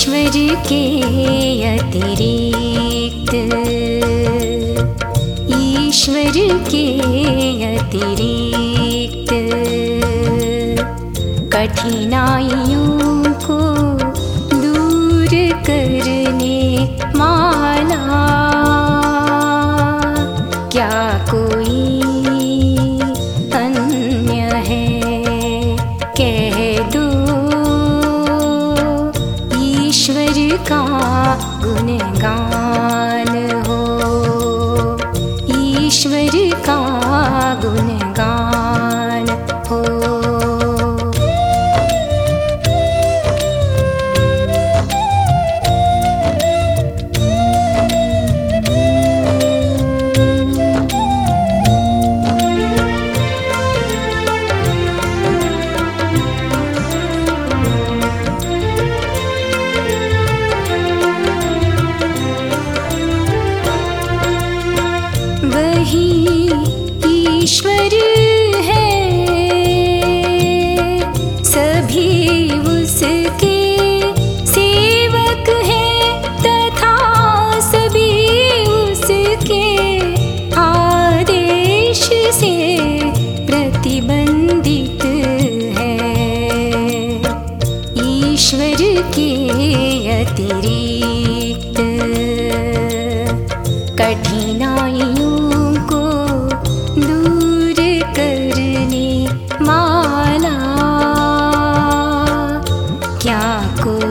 ईश्वर के अतिरिक्त ईश्वर के अतिरिक्त कठिनाइयों को दूर करने माँ का गुणगान हो। ईश्वर का गुणगान वही ईश्वर है। सभी उसके सेवक हैं तथा सभी उसके आदेश से प्रतिबंधित है। ईश्वर के अतिरिक्त कठिन 귀엽고